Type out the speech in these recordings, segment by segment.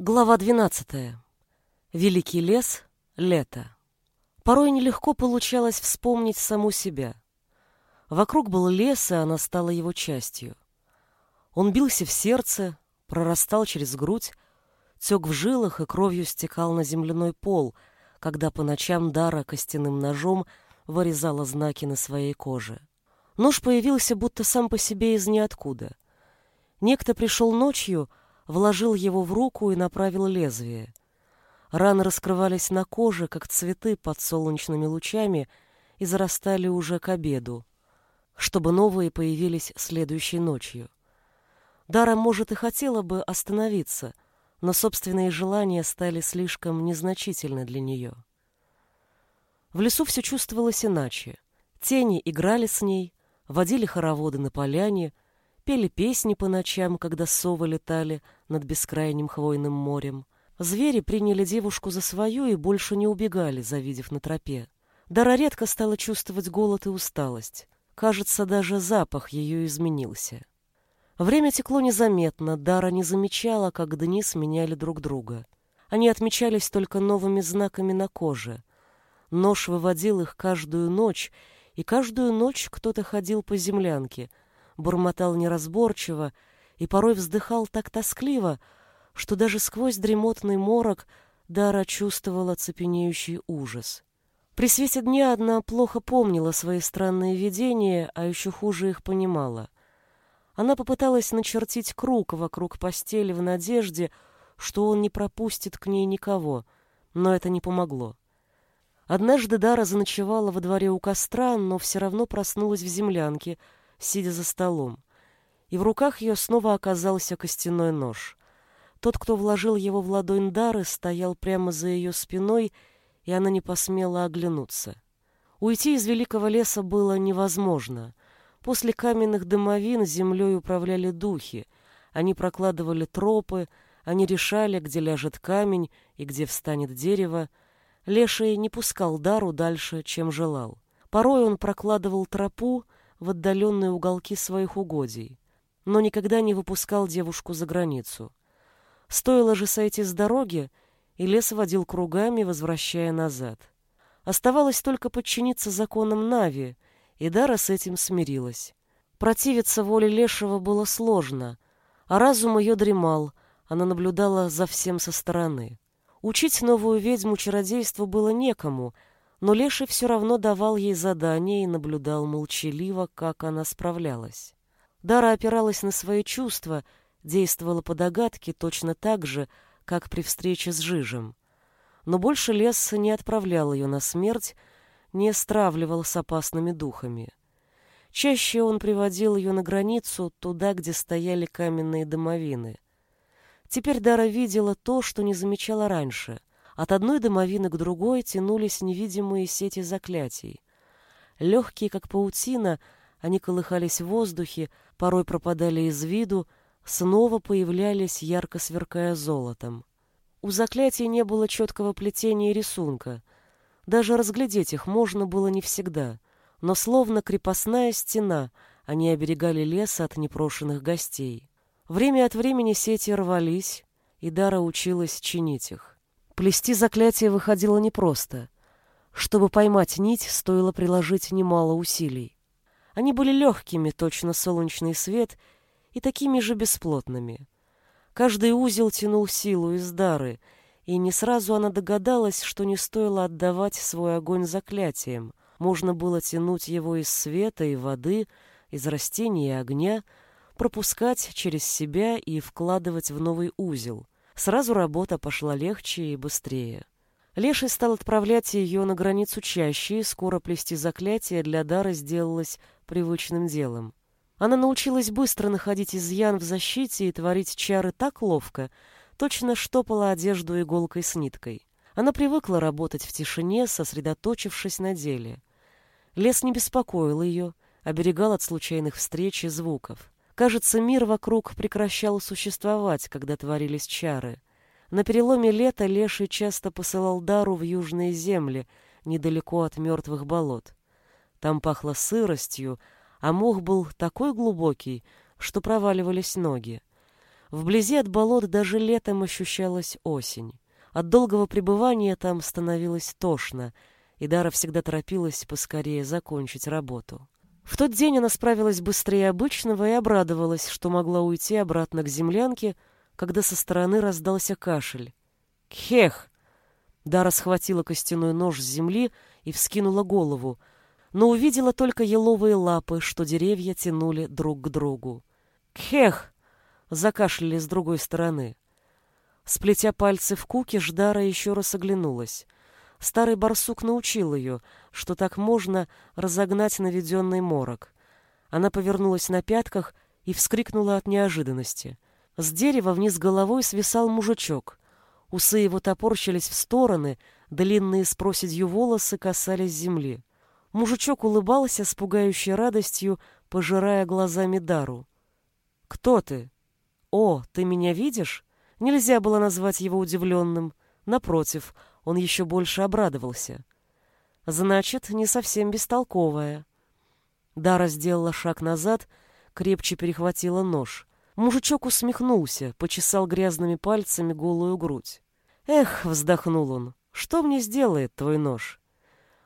Глава 12. Великий лес. Лето. Порой нелегко получалось вспомнить саму себя. Вокруг был лес, и она стала его частью. Он бился в сердце, прорастал через грудь, тек в жилах и кровью стекал на земляной пол, когда по ночам Дара костяным ножом вырезала знаки на своей коже. Нож появился будто сам по себе из ниоткуда. Некто пришел ночью, вложил его в руку и направил лезвие. Раны раскрывались на коже, как цветы под солнечными лучами, и зарастали уже к обеду, чтобы новые появились следующей ночью. Дара, может, и хотела бы остановиться, но собственные желания стали слишком незначительны для нее. В лесу все чувствовалось иначе. Тени играли с ней, водили хороводы на поляне, пели песни по ночам, когда совы летали над бескрайним хвойным морем. Звери приняли девушку за свою и больше не убегали, завидев на тропе. Дара редко стала чувствовать голод и усталость. Кажется, даже запах ее изменился. Время текло незаметно, Дара не замечала, как дни сменяли друг друга. Они отмечались только новыми знаками на коже. Нож выводил их каждую ночь, и каждую ночь кто-то ходил по землянке — бормотал неразборчиво и порой вздыхал так тоскливо, что даже сквозь дремотный морок Дара чувствовала цепенеющий ужас. При свете дня одна плохо помнила свои странные видения, а еще хуже их понимала. Она попыталась начертить круг вокруг постели в надежде, что он не пропустит к ней никого, но это не помогло. Однажды Дара заночевала во дворе у костра, но все равно проснулась в землянке — сидя за столом, и в руках ее снова оказался костяной нож. Тот, кто вложил его в ладонь Дары, стоял прямо за ее спиной, и она не посмела оглянуться. Уйти из великого леса было невозможно. После каменных домовин землей управляли духи. Они прокладывали тропы, они решали, где ляжет камень и где встанет дерево. Леший не пускал Дару дальше, чем желал. Порой он прокладывал тропу, в отдаленные уголки своих угодий, но никогда не выпускал девушку за границу. Стоило же сойти с дороги, и лес водил кругами, возвращая назад. Оставалось только подчиниться законам Нави, и Дара с этим смирилась. Противиться воле Лешего было сложно, а разум ее дремал, она наблюдала за всем со стороны. Учить новую ведьму чародейству было некому — но Леший все равно давал ей задания и наблюдал молчаливо, как она справлялась. Дара опиралась на свои чувства, действовала по догадке точно так же, как при встрече с Жижем. Но больше лес не отправлял ее на смерть, не стравливал с опасными духами. Чаще он приводил ее на границу, туда, где стояли каменные домовины. Теперь Дара видела то, что не замечала раньше — от одной домовины к другой тянулись невидимые сети заклятий. Легкие, как паутина, они колыхались в воздухе, порой пропадали из виду, снова появлялись, ярко сверкая золотом. У заклятий не было четкого плетения и рисунка. Даже разглядеть их можно было не всегда, но словно крепостная стена они оберегали лес от непрошенных гостей. Время от времени сети рвались, и Дара училась чинить их. Плести заклятие выходило непросто. Чтобы поймать нить, стоило приложить немало усилий. Они были легкими, точно солнечный свет, и такими же бесплотными. Каждый узел тянул силу из дары, и не сразу она догадалась, что не стоило отдавать свой огонь заклятием. Можно было тянуть его из света и воды, из растений и огня, пропускать через себя и вкладывать в новый узел — Сразу работа пошла легче и быстрее. Леший стал отправлять ее на границу чаще, и скоро плести заклятие для Дары сделалось привычным делом. Она научилась быстро находить изъян в защите и творить чары так ловко, точно штопала одежду иголкой с ниткой. Она привыкла работать в тишине, сосредоточившись на деле. Лес не беспокоил ее, оберегал от случайных встреч и звуков. Кажется, мир вокруг прекращал существовать, когда творились чары. На переломе лета Леший часто посылал Дару в южные земли, недалеко от мертвых болот. Там пахло сыростью, а мох был такой глубокий, что проваливались ноги. Вблизи от болот даже летом ощущалась осень. От долгого пребывания там становилось тошно, и Дара всегда торопилась поскорее закончить работу. В тот день она справилась быстрее обычного и обрадовалась, что могла уйти обратно к землянке, когда со стороны раздался кашель. «Кхех!» Дара схватила костяной нож с земли и вскинула голову, но увидела только еловые лапы, что деревья тянули друг к другу. «Кхех!» — закашляли с другой стороны. Сплетя пальцы в куке, Ждара еще раз оглянулась. Старый барсук научил ее, что так можно разогнать наведенный морок. Она повернулась на пятках и вскрикнула от неожиданности. С дерева вниз головой свисал мужичок. Усы его топорщились в стороны, длинные с проседью волосы касались земли. Мужичок улыбался с пугающей радостью, пожирая глазами Дару. «Кто ты?» «О, ты меня видишь?» Нельзя было назвать его удивленным. Напротив, он еще больше обрадовался. Значит, не совсем бестолковая. Дара сделала шаг назад, крепче перехватила нож. Мужичок усмехнулся, почесал грязными пальцами голую грудь. «Эх», — вздохнул он, — «что мне сделает твой нож?»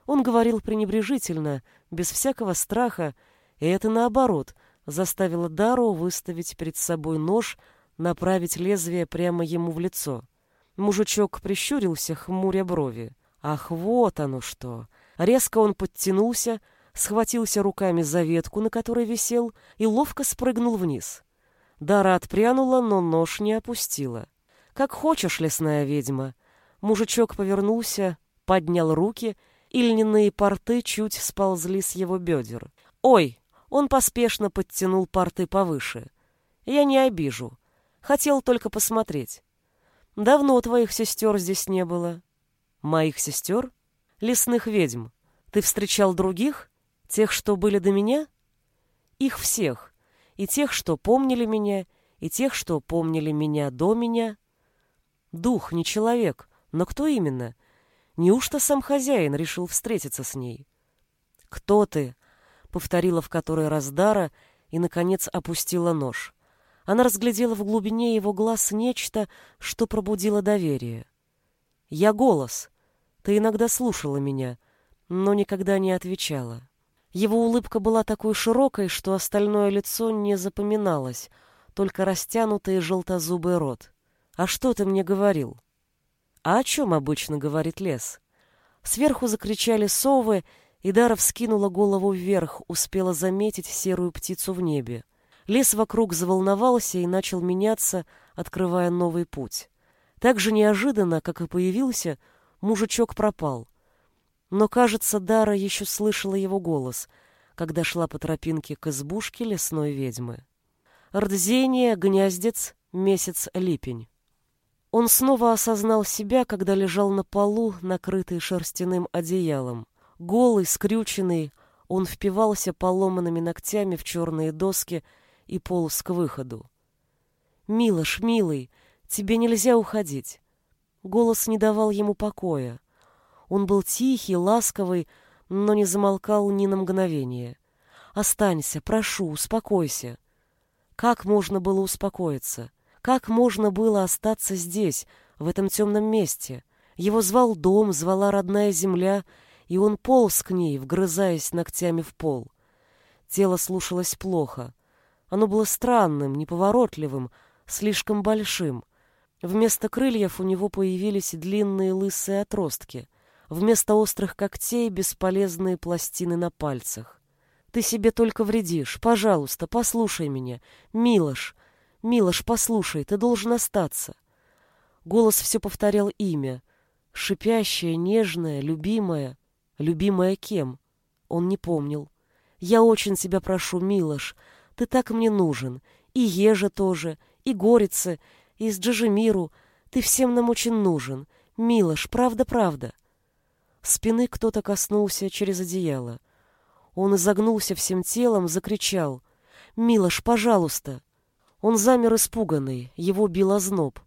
Он говорил пренебрежительно, без всякого страха, и это, наоборот, заставило Дару выставить перед собой нож, направить лезвие прямо ему в лицо. Мужичок прищурился, хмуря брови. Ах, вот оно что! Резко он подтянулся, схватился руками за ветку, на которой висел, и ловко спрыгнул вниз. Дара отпрянула, но нож не опустила. «Как хочешь, лесная ведьма!» Мужичок повернулся, поднял руки, и льняные порты чуть сползли с его бедер. «Ой!» Он поспешно подтянул порты повыше. «Я не обижу. Хотел только посмотреть. Давно твоих сестер здесь не было. Моих сестер? Лесных ведьм. Ты встречал других? Тех, что были до меня? Их всех. И тех, что помнили меня, и тех, что помнили меня до меня. Дух, не человек. Но кто именно? Неужто сам хозяин решил встретиться с ней? «Кто ты?» — повторила в который раз Дара и, наконец, опустила нож. Она разглядела в глубине его глаз нечто, что пробудило доверие. «Я голос. Ты иногда слушала меня, но никогда не отвечала». Его улыбка была такой широкой, что остальное лицо не запоминалось, только растянутый желтозубый рот. «А что ты мне говорил?» «А о чем обычно говорит лес?» Сверху закричали совы, и Дара вскинула голову вверх, успела заметить серую птицу в небе. Лес вокруг заволновался и начал меняться, открывая новый путь. Так же неожиданно, как и появился, мужичок пропал. Но, кажется, Дара еще слышала его голос, когда шла по тропинке к избушке лесной ведьмы. Рдзение, гнездец, месяц липень. Он снова осознал себя, когда лежал на полу, накрытый шерстяным одеялом. Голый, скрюченный, он впивался поломанными ногтями в черные доски и полз к выходу. «Милош, милый, тебе нельзя уходить». Голос не давал ему покоя. Он был тихий, ласковый, но не замолкал ни на мгновение. «Останься, прошу, успокойся». Как можно было успокоиться? Как можно было остаться здесь, в этом темном месте? Его звал дом, звала родная земля, и он полз к ней, вгрызаясь ногтями в пол. Тело слушалось плохо. Оно было странным, неповоротливым, слишком большим. Вместо крыльев у него появились длинные лысые отростки. Вместо острых когтей бесполезные пластины на пальцах. Ты себе только вредишь. Пожалуйста, послушай меня. Милош, Милош, послушай, ты должен остаться. Голос все повторял имя. Шипящее, нежное, любимое. Любимое кем? Он не помнил. Я очень тебя прошу, Милош, ты так мне нужен. И Ежа тоже, и Горице, и с Джижемиру. Ты всем нам очень нужен. Милош, правда-правда. Спины кто-то коснулся через одеяло. Он изогнулся всем телом, закричал. «Милош, пожалуйста!» Он замер испуганный, его бил озноб.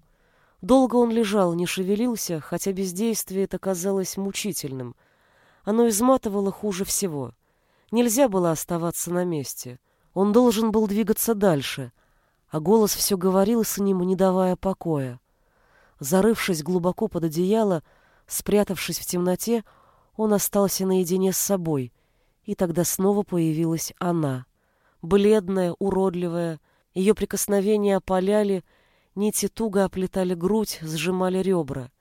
Долго он лежал, не шевелился, хотя бездействие это казалось мучительным. Оно изматывало хуже всего. Нельзя было оставаться на месте. Он должен был двигаться дальше. а голос все говорил с ним, не давая покоя. Зарывшись глубоко под одеяло, спрятавшись в темноте, он остался наедине с собой, и тогда снова появилась она. Бледная, уродливая, ее прикосновения опаляли, нити туго оплетали грудь, сжимали ребра.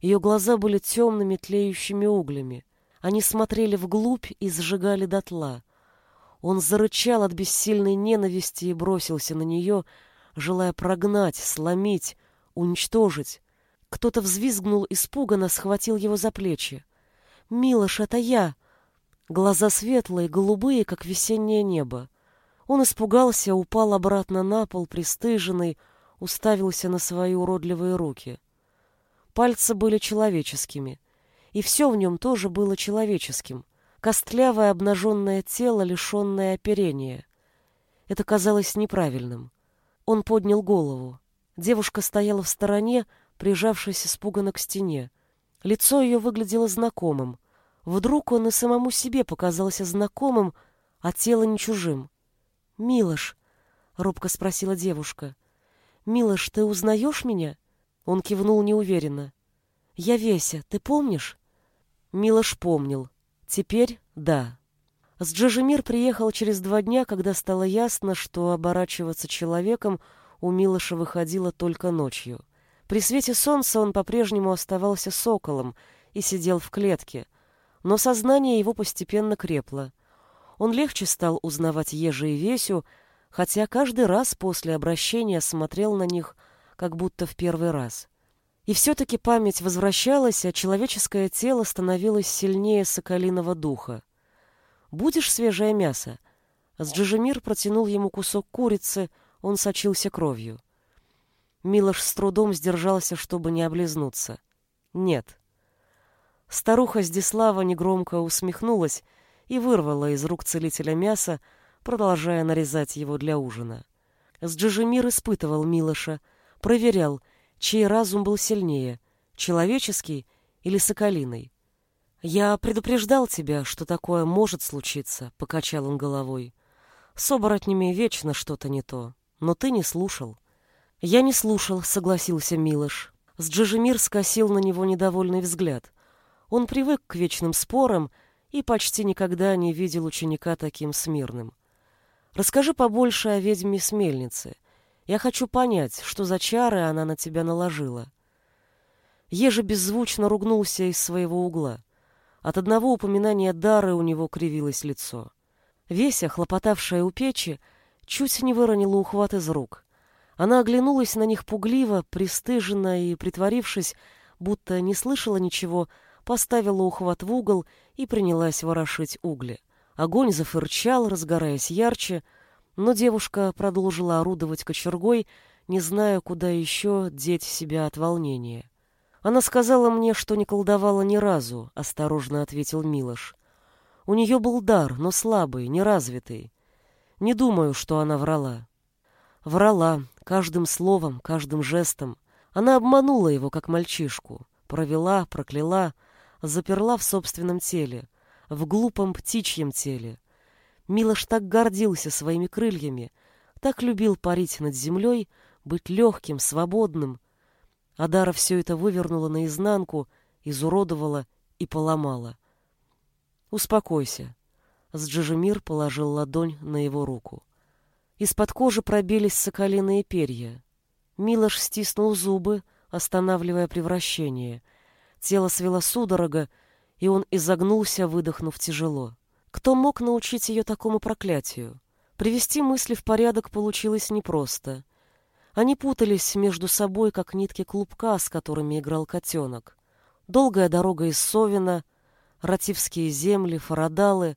Ее глаза были темными, тлеющими углями. Они смотрели вглубь и сжигали дотла. Он зарычал от бессильной ненависти и бросился на нее, желая прогнать, сломить, уничтожить. Кто-то взвизгнул испуганно, схватил его за плечи. «Милош, это я!» Глаза светлые, голубые, как весеннее небо. Он испугался, упал обратно на пол, пристыженный, уставился на свои уродливые руки. Пальцы были человеческими, и все в нем тоже было человеческим. Костлявое обнаженное тело, лишенное оперения. Это казалось неправильным. Он поднял голову. Девушка стояла в стороне, прижавшись испуганно к стене. Лицо ее выглядело знакомым. Вдруг он и самому себе показался знакомым, а тело не чужим. «Милош», — робко спросила девушка, — «Милош, ты узнаешь меня?» Он кивнул неуверенно. «Я Веся, ты помнишь?» Милош помнил. Теперь да. С Джажемир приехал через два дня, когда стало ясно, что оборачиваться человеком у Милоша выходило только ночью. При свете солнца он по-прежнему оставался соколом и сидел в клетке, но сознание его постепенно крепло. Он легче стал узнавать Ежи и Весю, хотя каждый раз после обращения смотрел на них, как будто в первый раз. И все-таки память возвращалась, а человеческое тело становилось сильнее соколиного духа. «Будешь свежее мясо?» Сджижемир протянул ему кусок курицы, он сочился кровью. Милош с трудом сдержался, чтобы не облизнуться. «Нет». Старуха Здислава негромко усмехнулась и вырвала из рук целителя мясо, продолжая нарезать его для ужина. Сджижемир испытывал Милоша, проверял — чей разум был сильнее, человеческий или соколиный. «Я предупреждал тебя, что такое может случиться», — покачал он головой. «С оборотнями вечно что-то не то, но ты не слушал». «Я не слушал», — согласился Милош. С Джижемир скосил на него недовольный взгляд. Он привык к вечным спорам и почти никогда не видел ученика таким смирным. «Расскажи побольше о ведьме с мельницы. Я хочу понять, что за чары она на тебя наложила. Еже беззвучно ругнулся из своего угла. От одного упоминания дары у него кривилось лицо. Веся, хлопотавшая у печи, чуть не выронила ухват из рук. Она оглянулась на них пугливо, пристыженно и, притворившись, будто не слышала ничего, поставила ухват в угол и принялась ворошить угли. Огонь зафырчал, разгораясь ярче, но девушка продолжила орудовать кочергой, не зная, куда еще деть себя от волнения. «Она сказала мне, что не колдовала ни разу», — осторожно ответил Милош. «У нее был дар, но слабый, неразвитый. Не думаю, что она врала». Врала, каждым словом, каждым жестом. Она обманула его, как мальчишку. Провела, прокляла, заперла в собственном теле, в глупом птичьем теле. Милош так гордился своими крыльями, так любил парить над землей, быть легким, свободным. Адара все это вывернула наизнанку, изуродовала и поломала. «Успокойся», — Сджижемир положил ладонь на его руку. Из-под кожи пробились соколиные перья. Милош стиснул зубы, останавливая превращение. Тело свело судорога, и он изогнулся, выдохнув тяжело. Кто мог научить ее такому проклятию? Привести мысли в порядок получилось непросто. Они путались между собой, как нитки клубка, с которыми играл котенок. Долгая дорога из Совина, Ративские земли, Фарадалы,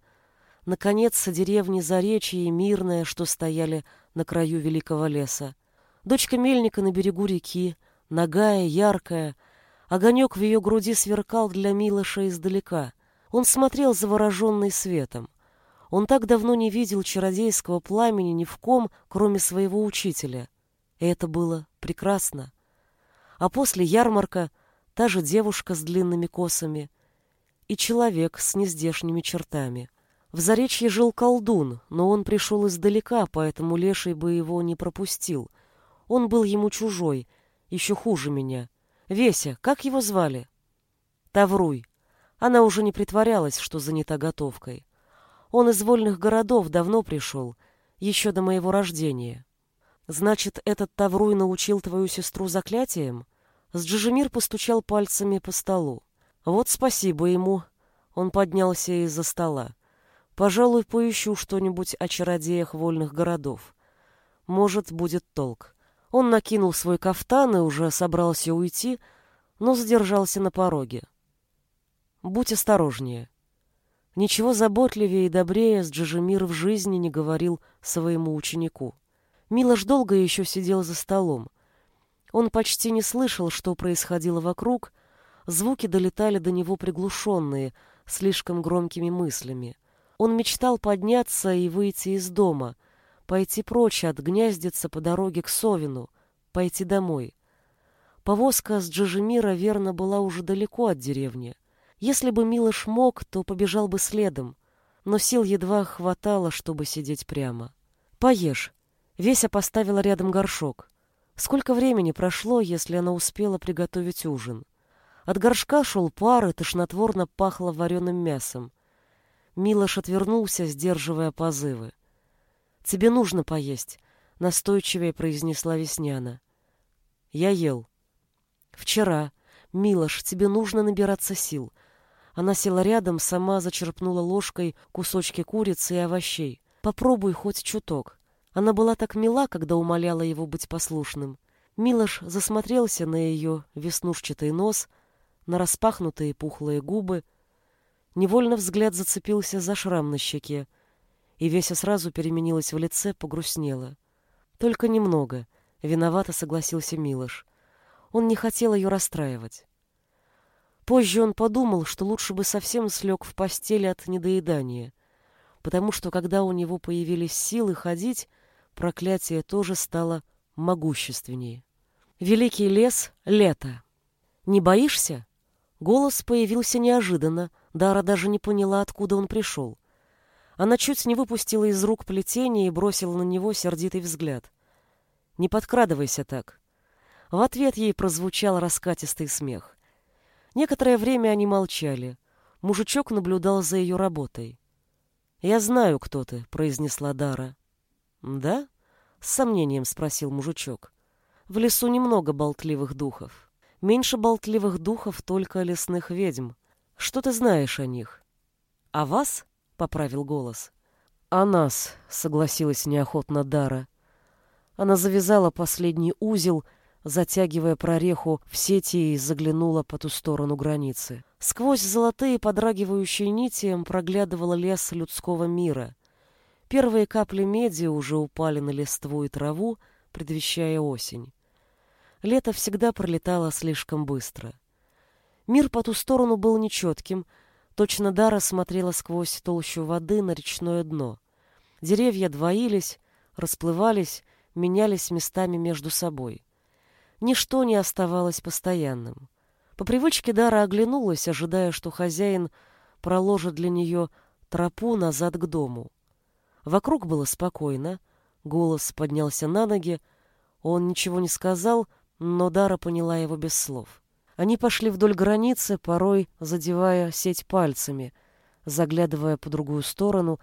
наконец, деревни Заречье и Мирная, что стояли на краю великого леса. Дочка мельника на берегу реки, нагая, яркая, огонек в ее груди сверкал для Милоша издалека — он смотрел завороженный светом. Он так давно не видел чародейского пламени ни в ком, кроме своего учителя. И это было прекрасно. А после ярмарка та же девушка с длинными косами и человек с нездешними чертами. В Заречье жил колдун, но он пришел издалека, поэтому леший бы его не пропустил. Он был ему чужой, еще хуже меня. Веся, как его звали? Тавруй. Она уже не притворялась, что занята готовкой. Он из вольных городов давно пришел, еще до моего рождения. Значит, этот Тавруй научил твою сестру заклятиям? Сджижемир постучал пальцами по столу. Вот спасибо ему. Он поднялся из-за стола. Пожалуй, поищу что-нибудь о чародеях вольных городов. Может, будет толк. Он накинул свой кафтан и уже собрался уйти, но задержался на пороге. Будь осторожнее. Ничего заботливее и добрее Джижемир в жизни не говорил своему ученику. Милош долго еще сидел за столом. Он почти не слышал, что происходило вокруг, звуки долетали до него приглушенные, слишком громкими мыслями. Он мечтал подняться и выйти из дома, пойти прочь от гнездица по дороге к Совину, пойти домой. Повозка с Джижемира верно была уже далеко от деревни. Если бы Милош мог, то побежал бы следом, но сил едва хватало, чтобы сидеть прямо. «Поешь». Веся поставила рядом горшок. Сколько времени прошло, если она успела приготовить ужин? От горшка шел пар, и тошнотворно пахло вареным мясом. Милош отвернулся, сдерживая позывы. «Тебе нужно поесть», — настойчивее произнесла Весняна. «Я ел». «Вчера. Милош, тебе нужно набираться сил. Она села рядом, сама зачерпнула ложкой кусочки курицы и овощей. Попробуй хоть чуток. Она была так мила, когда умоляла его быть послушным. Милош засмотрелся на ее веснушчатый нос, на распахнутые пухлые губы. Невольно взгляд зацепился за шрам на щеке, и Веся сразу переменилась в лице, погрустнела. Только немного. Виновато согласился Милош. Он не хотел ее расстраивать. Позже он подумал, что лучше бы совсем слег в постели от недоедания, потому что когда у него появились силы ходить, проклятие тоже стало могущественнее. Великий лес — лето. Не боишься? Голос появился неожиданно, Дара даже не поняла, откуда он пришел. Она чуть не выпустила из рук плетение и бросила на него сердитый взгляд. «Не подкрадывайся так». В ответ ей прозвучал раскатистый смех. Некоторое время они молчали. Мужичок наблюдал за ее работой. «Я знаю, кто ты», — произнесла Дара. «Да?» — с сомнением спросил мужичок. «В лесу немного болтливых духов. Меньше болтливых духов только лесных ведьм. Что ты знаешь о них?» «О вас?» — поправил голос. «О нас», — согласилась неохотно Дара. Она завязала последний узел — затягивая прореху в сети и заглянула по ту сторону границы. Сквозь золотые подрагивающие нити проглядывала лес людского мира. Первые капли меди уже упали на листву и траву, предвещая осень. Лето всегда пролетало слишком быстро. Мир по ту сторону был нечетким, точно Дара смотрела сквозь толщу воды на речное дно. Деревья двоились, расплывались, менялись местами между собой. Ничто не оставалось постоянным. По привычке Дара оглянулась, ожидая, что хозяин проложит для нее тропу назад к дому. Вокруг было спокойно, голос поднялся на ноги, он ничего не сказал, но Дара поняла его без слов. Они пошли вдоль границы, порой задевая сеть пальцами, заглядывая по другую сторону,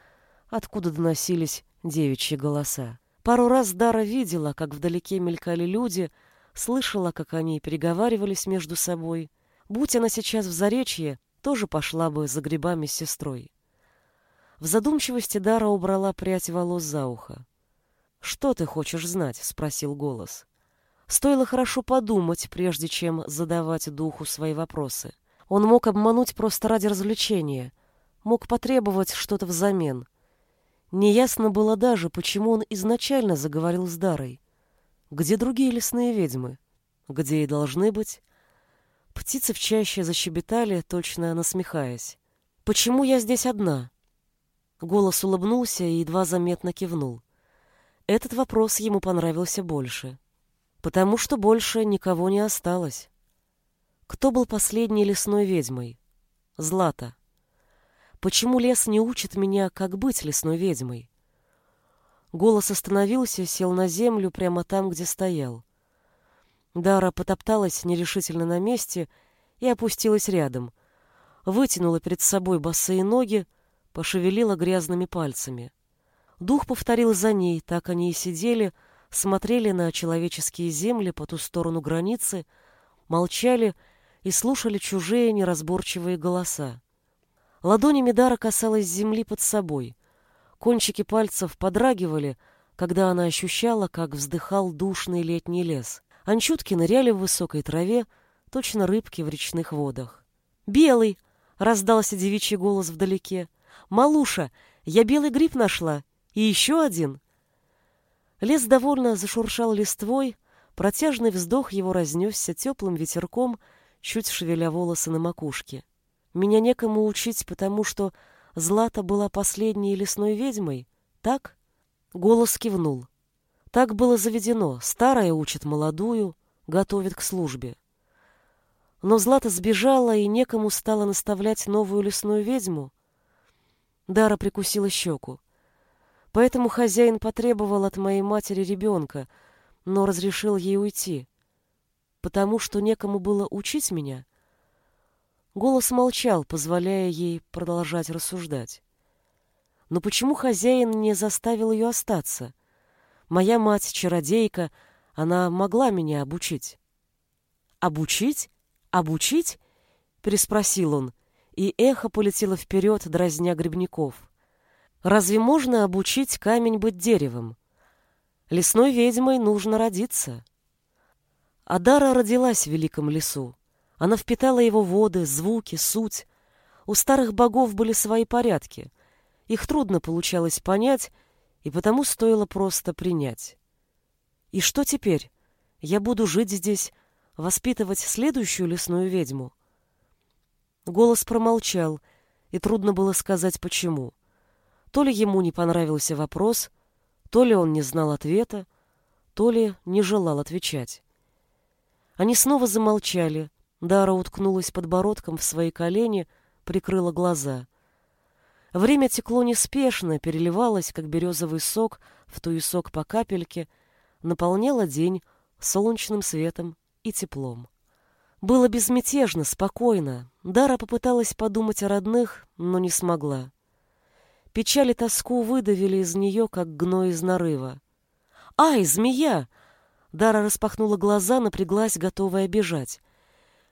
откуда доносились девичьи голоса. Пару раз Дара видела, как вдалеке мелькали люди — слышала, как они переговаривались между собой. Будь она сейчас в Заречье, тоже пошла бы за грибами с сестрой. В задумчивости Дара убрала прядь волос за ухо. «Что ты хочешь знать?» — спросил голос. Стоило хорошо подумать, прежде чем задавать духу свои вопросы. Он мог обмануть просто ради развлечения, мог потребовать что-то взамен. Неясно было даже, почему он изначально заговорил с Дарой. Где другие лесные ведьмы? Где и должны быть? Птицы в чаще защебетали, точно насмехаясь. «Почему я здесь одна?» Голос улыбнулся и едва заметно кивнул. Этот вопрос ему понравился больше. Потому что больше никого не осталось. Кто был последней лесной ведьмой? Злата. Почему лес не учит меня, как быть лесной ведьмой? Голос остановился, сел на землю прямо там, где стоял. Дара потопталась нерешительно на месте и опустилась рядом. Вытянула перед собой босые ноги, пошевелила грязными пальцами. Дух повторил за ней, так они и сидели, смотрели на человеческие земли по ту сторону границы, молчали и слушали чужие неразборчивые голоса. Ладонями Дара касалась земли под собой. Кончики пальцев подрагивали, когда она ощущала, как вздыхал душный летний лес. Анчутки ныряли в высокой траве, точно рыбки в речных водах. «Белый!» — раздался девичий голос вдалеке. «Малуша, я белый гриб нашла! И еще один!» Лес довольно зашуршал листвой, протяжный вздох его разнесся теплым ветерком, чуть шевеля волосы на макушке. Меня некому учить, потому что Злата была последней лесной ведьмой, так? Голос кивнул. Так было заведено. Старая учит молодую, готовит к службе. Но Злата сбежала, и некому стало наставлять новую лесную ведьму. Дара прикусила щеку. Поэтому хозяин потребовал от моей матери ребенка, но разрешил ей уйти. Потому что некому было учить меня. Голос молчал, позволяя ей продолжать рассуждать. Но почему хозяин не заставил ее остаться? — Моя мать чародейка, она могла меня обучить. Обучить? Обучить? переспросил он, и эхо полетело вперед, дразня грибников. Разве можно обучить камень быть деревом? Лесной ведьмой нужно родиться. Адара родилась в великом лесу. Она впитала его воды, звуки, суть. У старых богов были свои порядки. Их трудно получалось понять, и потому стоило просто принять. И что теперь? Я буду жить здесь, воспитывать следующую лесную ведьму? Голос промолчал, и трудно было сказать почему. То ли ему не понравился вопрос, то ли он не знал ответа, то ли не желал отвечать. Они снова замолчали. Дара уткнулась подбородком в свои колени, прикрыла глаза — Время текло неспешно, переливалось, как березовый сок, в туесок по капельке, наполняло день солнечным светом и теплом. Было безмятежно, спокойно. Дара попыталась подумать о родных, но не смогла. Печаль и тоску выдавили из нее, как гной из нарыва. «Ай, змея!» Дара распахнула глаза, напряглась, готовая бежать.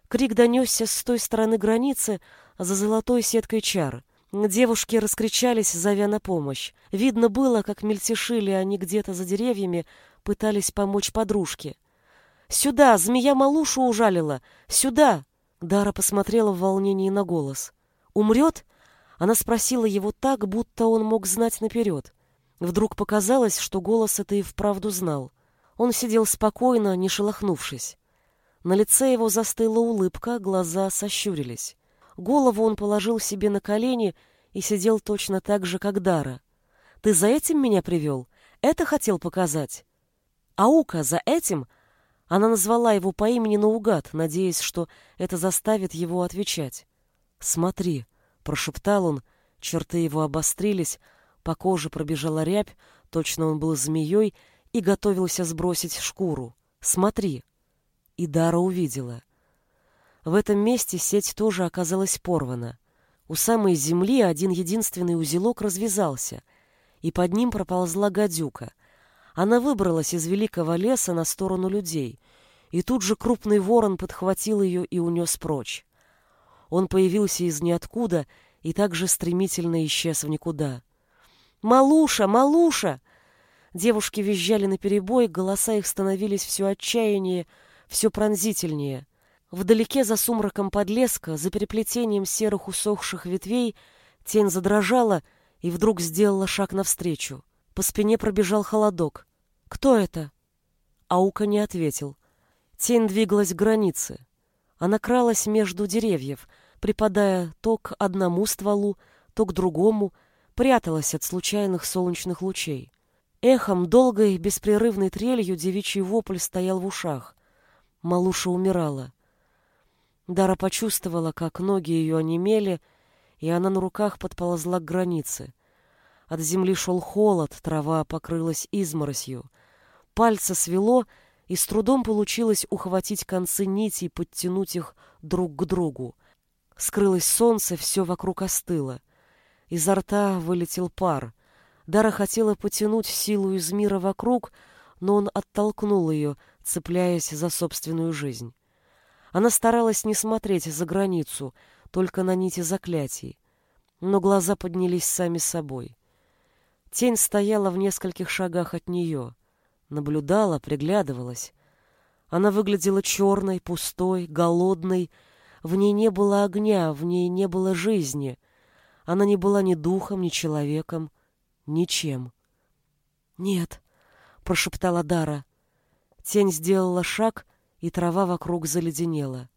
Крик донесся с той стороны границы за золотой сеткой чар — Девушки раскричались, зовя на помощь. Видно было, как мельтешили они где-то за деревьями, пытались помочь подружке. «Сюда! Змея малушу ужалила! Сюда!» Дара посмотрела в волнении на голос. «Умрет?» Она спросила его так, будто он мог знать наперед. Вдруг показалось, что голос это и вправду знал. Он сидел спокойно, не шелохнувшись. На лице его застыла улыбка, глаза сощурились. Голову он положил себе на колени и сидел точно так же, как Дара. «Ты за этим меня привел? Это хотел показать?» «Аука, за этим?» Она назвала его по имени наугад, надеясь, что это заставит его отвечать. «Смотри», — прошептал он, черты его обострились, по коже пробежала рябь, точно он был змеей и готовился сбросить шкуру. «Смотри». И Дара увидела — в этом месте сеть тоже оказалась порвана. У самой земли один единственный узелок развязался, и под ним проползла гадюка. Она выбралась из великого леса на сторону людей, и тут же крупный ворон подхватил ее и унес прочь. Он появился из ниоткуда и также стремительно исчез в никуда. «Малуша! Малуша!» Девушки визжали наперебой, голоса их становились все отчаяннее, все пронзительнее — Вдалеке за сумраком подлеска, за переплетением серых усохших ветвей, тень задрожала и вдруг сделала шаг навстречу. По спине пробежал холодок. «Кто это?» Аука не ответил. Тень двигалась к границе. Она кралась между деревьев, припадая то к одному стволу, то к другому, пряталась от случайных солнечных лучей. Эхом, долгой, беспрерывной трелью девичий вопль стоял в ушах. Малуша умирала. Дара почувствовала, как ноги ее онемели, и она на руках подползла к границе. От земли шел холод, трава покрылась изморосью. Пальцы свело, и с трудом получилось ухватить концы нитей и подтянуть их друг к другу. Скрылось солнце, все вокруг остыло. Изо рта вылетел пар. Дара хотела потянуть силу из мира вокруг, но он оттолкнул ее, цепляясь за собственную жизнь. Она старалась не смотреть за границу, только на нити заклятий. Но глаза поднялись сами собой. Тень стояла в нескольких шагах от нее. Наблюдала, приглядывалась. Она выглядела черной, пустой, голодной. В ней не было огня, в ней не было жизни. Она не была ни духом, ни человеком, ничем. «Нет», — прошептала Дара. Тень сделала шаг, и трава вокруг заледенела.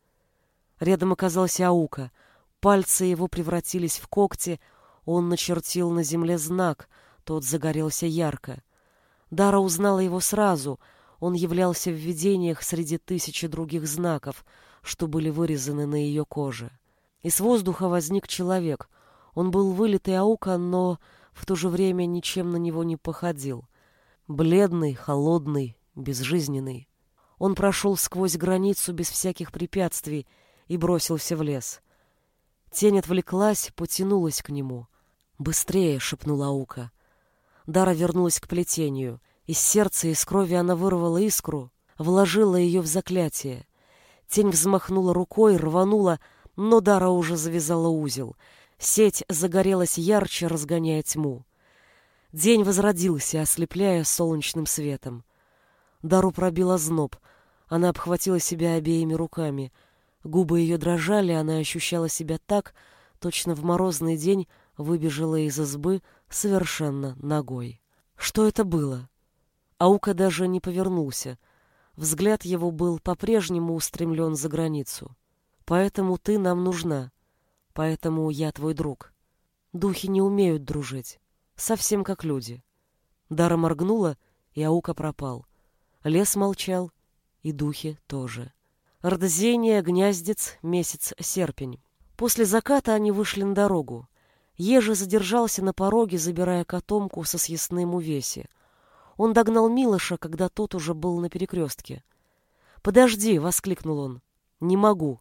Рядом оказался Аука. Пальцы его превратились в когти, он начертил на земле знак, тот загорелся ярко. Дара узнала его сразу, он являлся в видениях среди тысячи других знаков, что были вырезаны на ее коже. Из воздуха возник человек. Он был вылитый Аука, но в то же время ничем на него не походил. Бледный, холодный, безжизненный. Он прошел сквозь границу без всяких препятствий и бросился в лес. Тень отвлеклась, потянулась к нему. «Быстрее!» — шепнула Аука. Дара вернулась к плетению. Из сердца и из крови она вырвала искру, вложила ее в заклятие. Тень взмахнула рукой, рванула, но Дара уже завязала узел. Сеть загорелась ярче, разгоняя тьму. День возродился, ослепляя солнечным светом. Дару пробила зноб. Она обхватила себя обеими руками. Губы ее дрожали, она ощущала себя так, точно в морозный день выбежала из избы совершенно ногой. Что это было? Аука даже не повернулся. Взгляд его был по-прежнему устремлен за границу. Поэтому ты нам нужна. Поэтому я твой друг. Духи не умеют дружить. Совсем как люди. Дара моргнула, и Аука пропал. Лес молчал, и духи тоже. Родозение, гнездец, месяц, серпень. После заката они вышли на дорогу. Ежи задержался на пороге, забирая котомку со съестным увеси. Он догнал Милоша, когда тот уже был на перекрестке. «Подожди!» — воскликнул он. «Не могу!»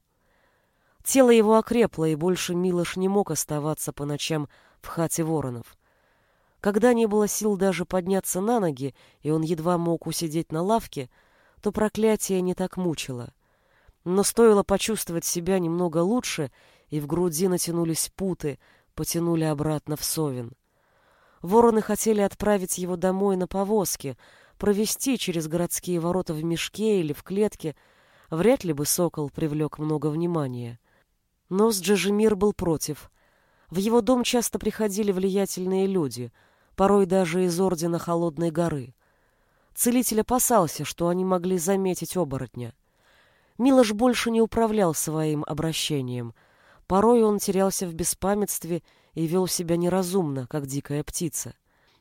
Тело его окрепло, и больше Милош не мог оставаться по ночам в хате воронов. Когда не было сил даже подняться на ноги, и он едва мог усидеть на лавке, то проклятие не так мучило. Но стоило почувствовать себя немного лучше, и в груди натянулись путы, потянули обратно в совин. Вороны хотели отправить его домой на повозке, провести через городские ворота в мешке или в клетке. Вряд ли бы сокол привлек много внимания. Но Сджижемир был против. В его дом часто приходили влиятельные люди — порой даже из Ордена Холодной горы. Целитель опасался, что они могли заметить оборотня. Милош больше не управлял своим обращением. Порой он терялся в беспамятстве и вел себя неразумно, как дикая птица.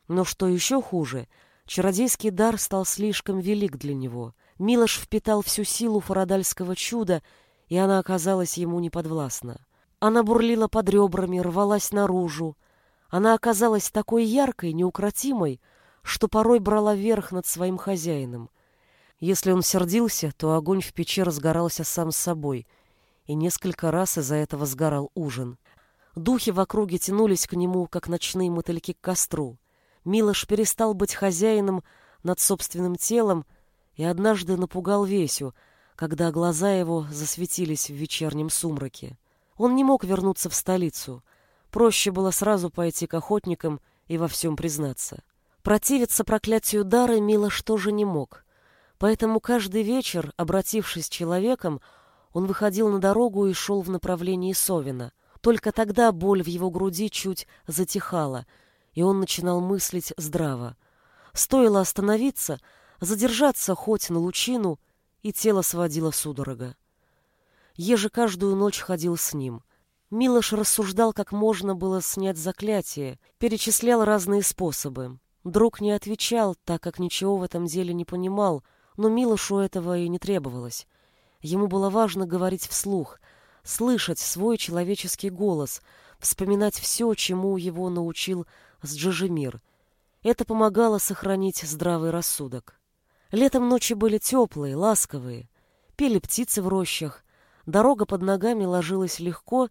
Но что еще хуже, чародейский дар стал слишком велик для него. Милош впитал всю силу фарадальского чуда, и она оказалась ему неподвластна. Она бурлила под ребрами, рвалась наружу, она оказалась такой яркой, неукротимой, что порой брала верх над своим хозяином. Если он сердился, то огонь в печи разгорался сам собой, и несколько раз из-за этого сгорал ужин. Духи в округе тянулись к нему, как ночные мотыльки к костру. Милош перестал быть хозяином над собственным телом и однажды напугал Весю, когда глаза его засветились в вечернем сумраке. Он не мог вернуться в столицу — Проще было сразу пойти к охотникам и во всем признаться. Противиться проклятию дара Милош тоже не мог. Поэтому каждый вечер, обратившись человеком, он выходил на дорогу и шел в направлении Совина. Только тогда боль в его груди чуть затихала, и он начинал мыслить здраво. Стоило остановиться, задержаться хоть на лучину, и тело сводило судорога. Еже каждую ночь ходил с ним — Милош рассуждал, как можно было снять заклятие, перечислял разные способы. Друг не отвечал, так как ничего в этом деле не понимал, но Милошу этого и не требовалось. Ему было важно говорить вслух, слышать свой человеческий голос, вспоминать все, чему его научил Сджижемир. Это помогало сохранить здравый рассудок. Летом ночи были теплые, ласковые. Пели птицы в рощах, дорога под ногами ложилась легко,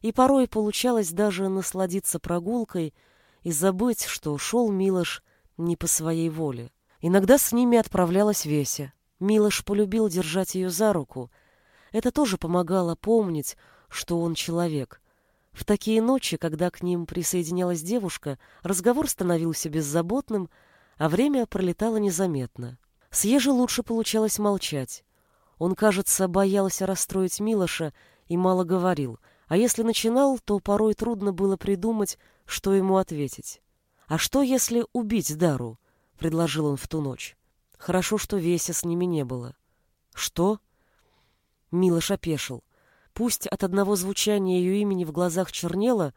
и порой получалось даже насладиться прогулкой и забыть, что шел Милош не по своей воле. Иногда с ними отправлялась Веся. Милош полюбил держать ее за руку. Это тоже помогало помнить, что он человек. В такие ночи, когда к ним присоединялась девушка, разговор становился беззаботным, а время пролетало незаметно. С Ежи лучше получалось молчать. Он, кажется, боялся расстроить Милоша и мало говорил, а если начинал, то порой трудно было придумать, что ему ответить. «А что, если убить Дару?» — предложил он в ту ночь. Хорошо, что Веся с ними не было. «Что?» Милош опешил. Пусть от одного звучания ее имени в глазах чернело,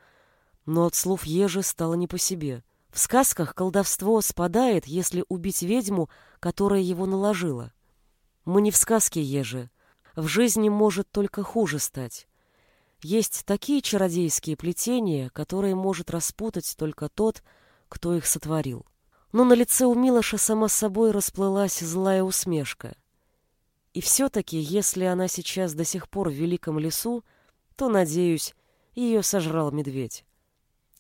но от слов Ежи стало не по себе. В сказках колдовство спадает, если убить ведьму, которая его наложила. Мы не в сказке Ежи. В жизни может только хуже стать. Есть такие чародейские плетения, которые может распутать только тот, кто их сотворил. Но на лице у Милоша сама собой расплылась злая усмешка. И все-таки, если она сейчас до сих пор в великом лесу, то, надеюсь, ее сожрал медведь.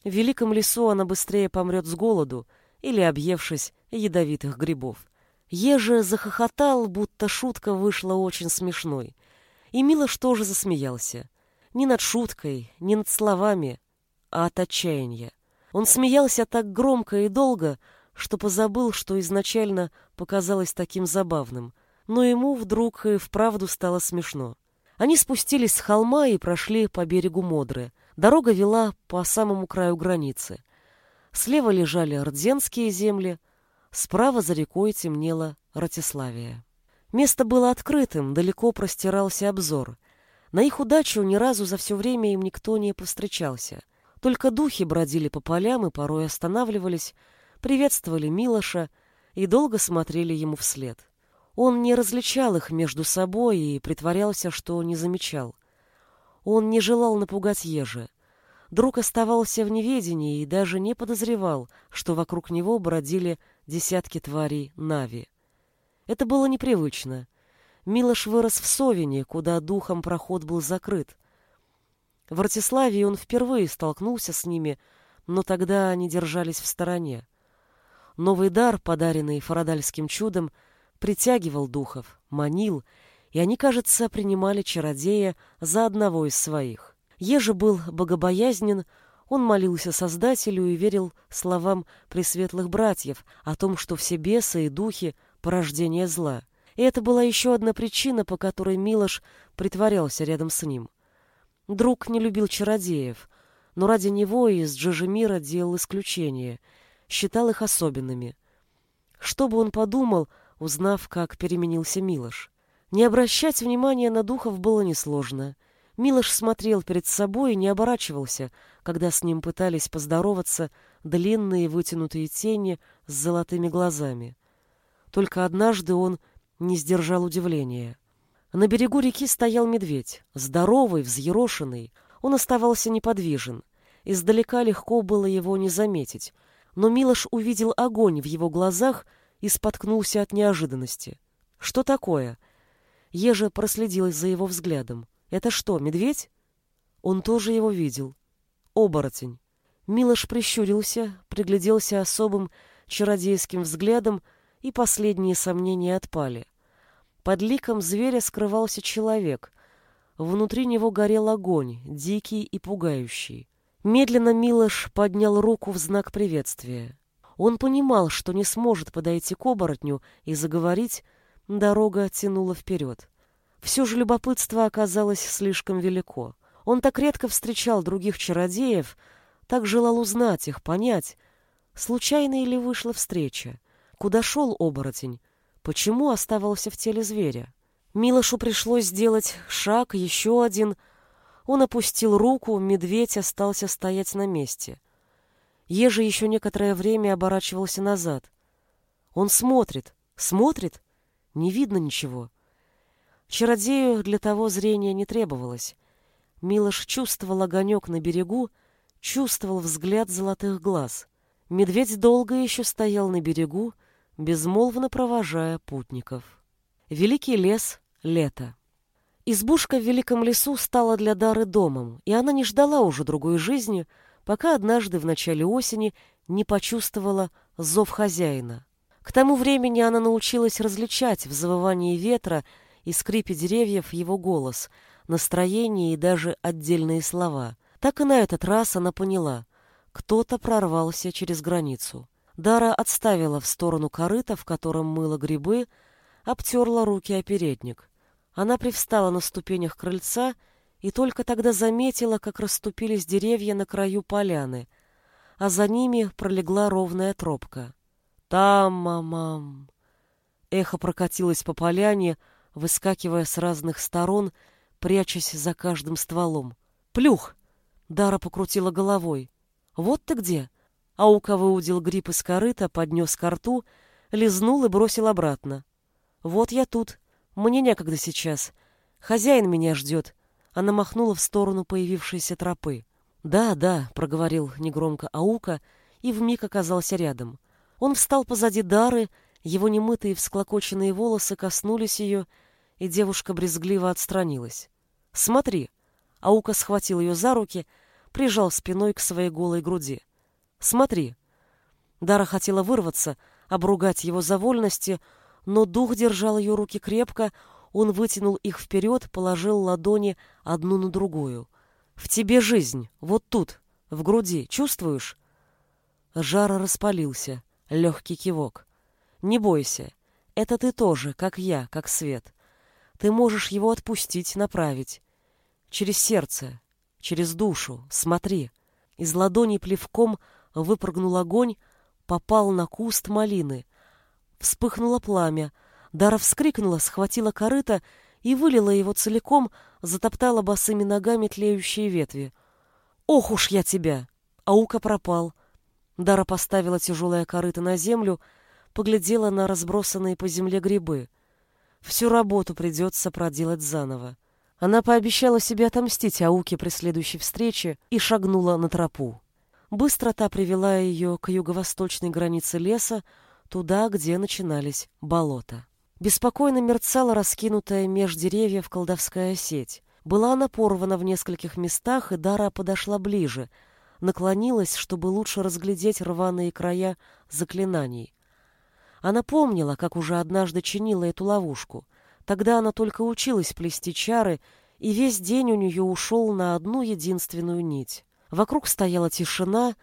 В великом лесу она быстрее помрет с голоду или объевшись ядовитых грибов. Еже захохотал, будто шутка вышла очень смешной. И Милош тоже засмеялся. Не над шуткой, не над словами, а от отчаяния. Он смеялся так громко и долго, что позабыл, что изначально показалось таким забавным — но ему вдруг и вправду стало смешно. Они спустились с холма и прошли по берегу Модры. Дорога вела по самому краю границы. Слева лежали Рдзенские земли, справа за рекой темнела Ратиславия. Место было открытым, далеко простирался обзор. На их удачу ни разу за все время им никто не повстречался. Только духи бродили по полям и порой останавливались, приветствовали Милоша и долго смотрели ему вслед. Он не различал их между собой и притворялся, что не замечал. Он не желал напугать Ежи. Друг оставался в неведении и даже не подозревал, что вокруг него бродили десятки тварей Нави. Это было непривычно. Милош вырос в Совине, куда духом проход был закрыт. В Ратиславии он впервые столкнулся с ними, но тогда они держались в стороне. Новый дар, подаренный фарадальским чудом, — притягивал духов, манил, и они, кажется, принимали чародея за одного из своих. Еже был богобоязнен, он молился Создателю и верил словам пресветлых братьев о том, что все бесы и духи — порождение зла. И это была еще одна причина, по которой Милош притворялся рядом с ним. Друг не любил чародеев, но ради него из Джижемира делал исключение, считал их особенными. Что бы он подумал, узнав, как переменился Милош. Не обращать внимания на духов было несложно. Милош смотрел перед собой и не оборачивался, когда с ним пытались поздороваться длинные вытянутые тени с золотыми глазами. Только однажды он не сдержал удивления. На берегу реки стоял медведь, здоровый, взъерошенный. Он оставался неподвижен. Издалека легко было его не заметить, но Милош увидел огонь в его глазах и споткнулся от неожиданности. «Что такое?» Ежа проследилась за его взглядом. «Это что, медведь?» Он тоже его видел. Оборотень. Милош прищурился, пригляделся особым чародейским взглядом, и последние сомнения отпали. Под ликом зверя скрывался человек. Внутри него горел огонь, дикий и пугающий. Медленно Милош поднял руку в знак приветствия. Он понимал, что не сможет подойти к оборотню и заговорить, дорога тянула вперед. Все же любопытство оказалось слишком велико. Он так редко встречал других чародеев, так желал узнать их, понять, случайно ли вышла встреча, куда шел оборотень, почему оставался в теле зверя. Милошу пришлось сделать шаг, еще один. Он опустил руку, медведь остался стоять на месте. Ежи еще некоторое время оборачивался назад. Он смотрит, смотрит, не видно ничего. Чародею для того зрения не требовалось. Милош чувствовал огонек на берегу чувствовал взгляд золотых глаз. Медведь долго еще стоял на берегу, безмолвно провожая путников. Великий лес, лето. Избушка в великом лесу стала для Дары домом, и она не ждала уже другой жизни, пока однажды в начале осени не почувствовала зов хозяина. К тому времени она научилась различать в завывании ветра и скрипе деревьев его голос, настроение и даже отдельные слова. Так и на этот раз она поняла, кто-то прорвался через границу. Дара отставила в сторону корыта, в котором мыла грибы, обтерла руки о передник. Она привстала на ступенях крыльца и только тогда заметила, как расступились деревья на краю поляны, а за ними пролегла ровная тропка. Там, мамам. Эхо прокатилось по поляне, выскакивая с разных сторон, прячась за каждым стволом. Плюх! Дара покрутила головой. Вот ты где? Аука выудил гриб из корыта, поднес ко рту, лизнул и бросил обратно. Вот я тут. Мне некогда сейчас. Хозяин меня ждет. Она махнула в сторону появившейся тропы. Да, да, проговорил негромко Аука и вмиг оказался рядом. Он встал позади Дары, его немытые всклокоченные волосы коснулись ее, и девушка брезгливо отстранилась. «Смотри!» Аука схватил ее за руки, прижал спиной к своей голой груди. «Смотри!» Дара хотела вырваться, обругать его за вольности, но дух держал ее руки крепко, он вытянул их вперед, положил ладони одну на другую. «В тебе жизнь, вот тут, в груди, чувствуешь?» Жар распалился. Легкий кивок. Не бойся. Это ты тоже, как я, как свет. Ты можешь его отпустить, направить. Через сердце, через душу. Смотри. Из ладони плевком выпрыгнул огонь, попал на куст малины. Вспыхнуло пламя. Дара вскрикнула, схватила корыто и вылила его целиком, затоптала босыми ногами тлеющие ветви. «Ох уж я тебя!» Аука пропал. Дара поставила тяжелое корыто на землю, поглядела на разбросанные по земле грибы. Всю работу придется проделать заново. Она пообещала себе отомстить Ауке при следующей встрече и шагнула на тропу. Быстро та привела ее к юго-восточной границе леса, туда, где начинались болота. Беспокойно мерцала раскинутая меж деревьев колдовская сеть. Была она порвана в нескольких местах, и Дара подошла ближе — наклонилась, чтобы лучше разглядеть рваные края заклинаний. Она помнила, как уже однажды чинила эту ловушку. Тогда она только училась плести чары, и весь день у нее ушел на одну единственную нить. Вокруг стояла тишина,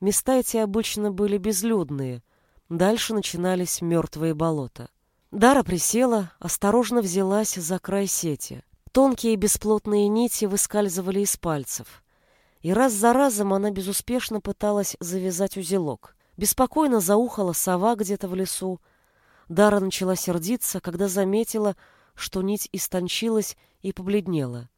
места эти обычно были безлюдные. Дальше начинались мертвые болота. Дара присела, осторожно взялась за край сети. Тонкие бесплотные нити выскальзывали из пальцев и раз за разом она безуспешно пыталась завязать узелок. Беспокойно заухала сова где-то в лесу. Дара начала сердиться, когда заметила, что нить истончилась и побледнела.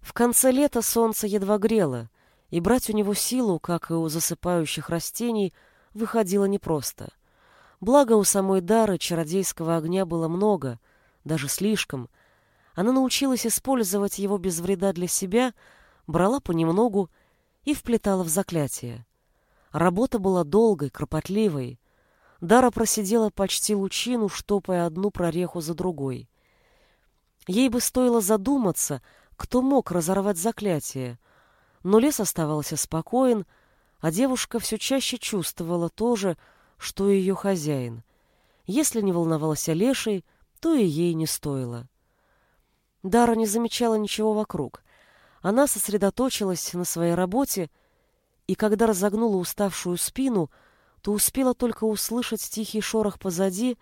В конце лета солнце едва грело, и брать у него силу, как и у засыпающих растений, выходило непросто. Благо у самой Дары чародейского огня было много, даже слишком. Она научилась использовать его без вреда для себя, брала понемногу и вплетала в заклятие. Работа была долгой, кропотливой. Дара просидела почти лучину, штопая одну прореху за другой. Ей бы стоило задуматься, кто мог разорвать заклятие, но лес оставался спокоен, а девушка все чаще чувствовала то же, что и ее хозяин. Если не волновался леший, то и ей не стоило. Дара не замечала ничего вокруг. Она сосредоточилась на своей работе, и когда разогнула уставшую спину, то успела только услышать тихий шорох позади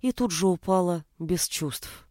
и тут же упала без чувств.